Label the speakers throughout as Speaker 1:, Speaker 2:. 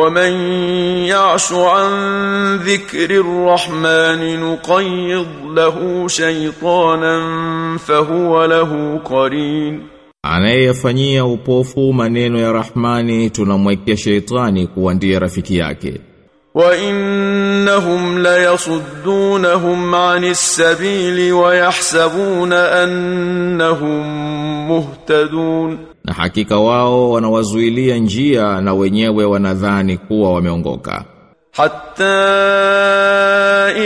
Speaker 1: ومن يعش عن ذكر الرحمن نقيض له شيطانا فهو له قرين
Speaker 2: Anayefanyia upofu maneno ya Rahmani tunamwekea sheitani kuwa ndiye rafiki yake.
Speaker 1: وإنهم ليصدونهم عن السبيل ويحسبون أنهم مهتدون
Speaker 2: Na hakika wao wanawazuilia njia na wenyewe wanadhani kuwa wameongoka.
Speaker 1: حتى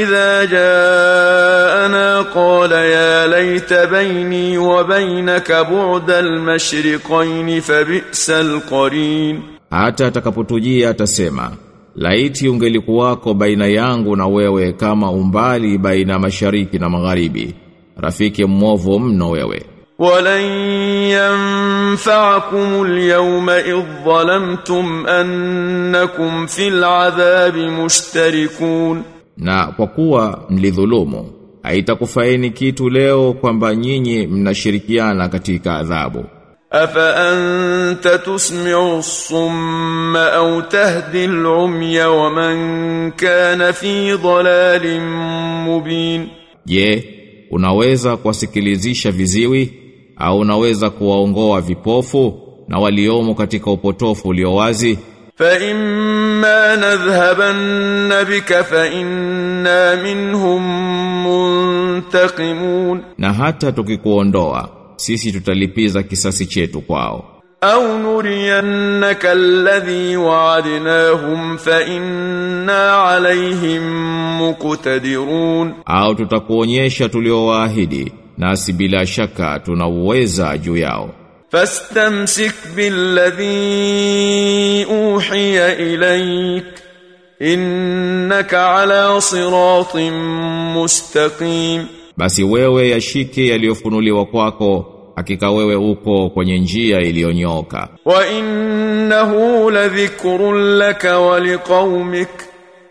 Speaker 1: إذا جاءنا قال يا ليت بيني وبينك بعد المشرقين فبئس القرين
Speaker 2: Hata atakapotujia atasema, laiti ungelikuwako baina yangu na wewe kama umbali baina mashariki na magharibi. Rafiki mwovu mno wewe.
Speaker 1: ولن ينفعكم اليوم إذ ظلمتم أنكم في العذاب مشتركون
Speaker 2: Na kwa kuwa mlidhulumu, haitakufaini kitu leo kwamba nyinyi mnashirikiana katika adhabu.
Speaker 1: أفأنت تسمع الصم أو تهدي العمي ومن كان في ضلال مبين
Speaker 2: Je, unaweza kuwasikilizisha viziwi au unaweza kuwaongoa vipofu na waliomo katika upotofu ulio wazi?
Speaker 1: فإما نذهبن بك فإنا منهم منتقمون
Speaker 2: Na hata tukikuondoa, sisi tutalipiza kisasi chetu kwao.
Speaker 1: Au nuriyannaka alladhi wa'adnahum fa inna alayhim muqtadirun.
Speaker 2: Au tutakuonyesha tuliowaahidi nasi bila shaka tuna uweza juu yao.
Speaker 1: Fastamsik billadhi uhiya ilayk innaka ala siratin mustaqim
Speaker 2: basi wewe yashike yaliyofunuliwa kwako hakika wewe uko kwenye njia iliyonyoka.
Speaker 1: Wa innahu ladhikrun laka wa liqaumik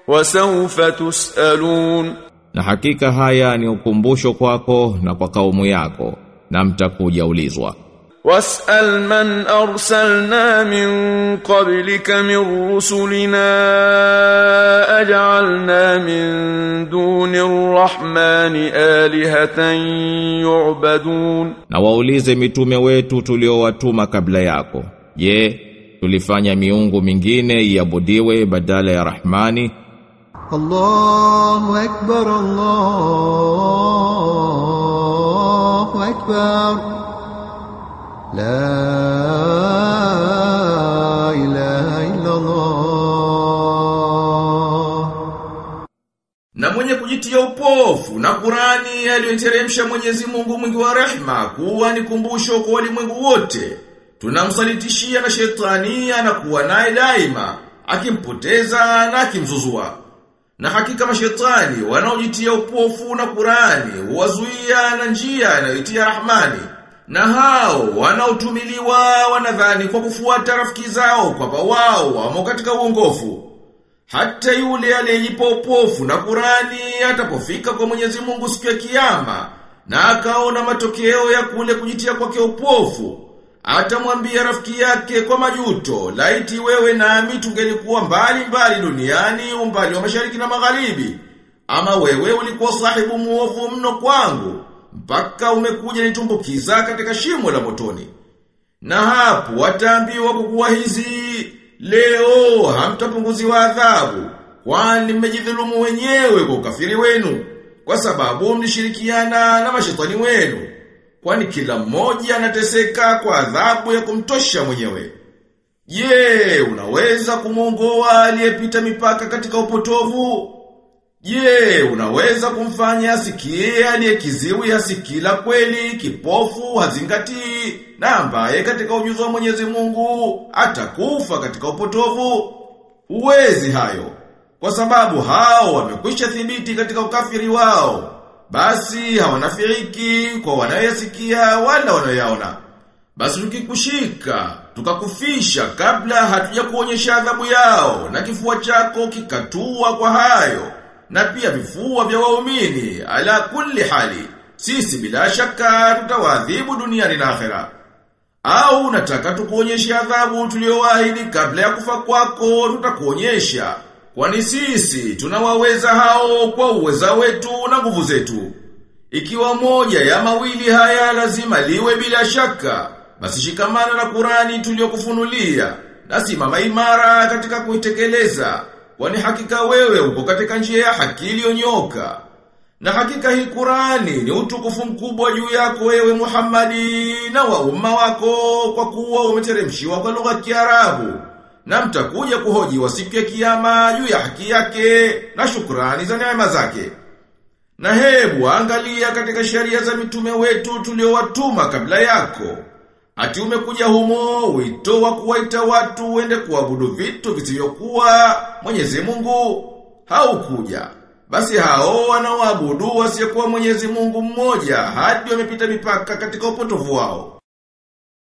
Speaker 1: wa sawfa tusalun.
Speaker 2: Na hakika haya ni ukumbusho kwako na kwa kaumu yako na mtakuja ulizwa.
Speaker 1: واسأل من أرسلنا من قبلك من رسلنا أجعلنا من دون الرحمن آلهة يعبدون
Speaker 2: Na waulize mitume wetu tuliowatuma kabla yako. Je, tulifanya miungu mingine iabudiwe badala ya Rahmani?
Speaker 3: الله أكبر الله أكبر
Speaker 4: na mwenye kujitia upofu na Qurani aliyoteremsha Mwenyezi Mungu mwingi wa rehma kuwa ni kumbusho kwa walimwengu wote tunamsalitishia na shetani anakuwa naye daima akimpoteza na akimzuzua. Na hakika mashetani wanaojitia upofu na Qurani huwazuia na njia inayoitia Rahmani. Na hao wanaotumiliwa wanadhani kwa kufuata rafiki zao kwamba wao wamo katika uongofu. Hata yule aliyejipa upofu na Kurani atapofika kwa Mwenyezi Mungu siku ya kiyama na akaona matokeo ya kule kujitia kwake upofu, atamwambia rafiki yake kwa majuto, laiti wewe nami tungelikuwa mbali mbali duniani, umbali wa mashariki na magharibi. Ama wewe ulikuwa sahibu muovu mno kwangu, mpaka umekuja nitumbukiza katika shimo la motoni. Na hapo wataambiwa kukuwa hizi leo hamtapunguziwa adhabu kwani mmejidhulumu wenyewe kwa ukafiri wenu kwa sababu mlishirikiana na mashetani wenu kwani kila mmoja anateseka kwa adhabu ya kumtosha mwenyewe. Je, unaweza kumwongoa aliyepita mipaka katika upotovu? Je, unaweza kumfanya asikie aliyekiziwi asikila kweli, kipofu, hazingatii, na ambaye katika ujuzi wa Mwenyezi Mungu atakufa katika upotovu? Uwezi hayo, kwa sababu hao wamekwisha thibiti katika ukafiri wao. Basi hawanafiriki kwa wanayoyasikia wala wanayoyaona. Basi tukikushika, tukakufisha kabla hatuja kuonyesha adhabu yao, na kifua chako kikatua kwa hayo, na pia vifua vya waumini, ala kulli hali, sisi bila shaka tutawadhibu duniani na akhera. Au nataka tukuonyeshe adhabu tuliyowaahidi kabla ya kufa kwako tutakuonyesha. Kwani sisi tunawaweza hao kwa uweza wetu na nguvu zetu. Ikiwa moja ya mawili haya lazima liwe bila shaka, basi shikamana na Qurani tuliyokufunulia na simama imara katika kuitekeleza, kwani hakika wewe uko katika njia ya haki iliyonyoka. Na hakika hii Qurani ni utukufu mkubwa juu yako wewe Muhammadi na wa umma wako kwa kuwa umeteremshiwa kwa lugha ya Kiarabu. Na mtakuja kuhojiwa siku ya kiyama juu ya haki yake na shukrani za neema zake. Na hebu angalia katika sheria za mitume wetu tuliowatuma kabla yako. Ati umekuja humo wito wa kuwaita watu wende kuabudu vitu visivyokuwa Mwenyezi Mungu haukuja. Basi hao wanaoabudu wasiyekuwa Mwenyezi Mungu mmoja hadi wamepita mipaka katika upotovu wao.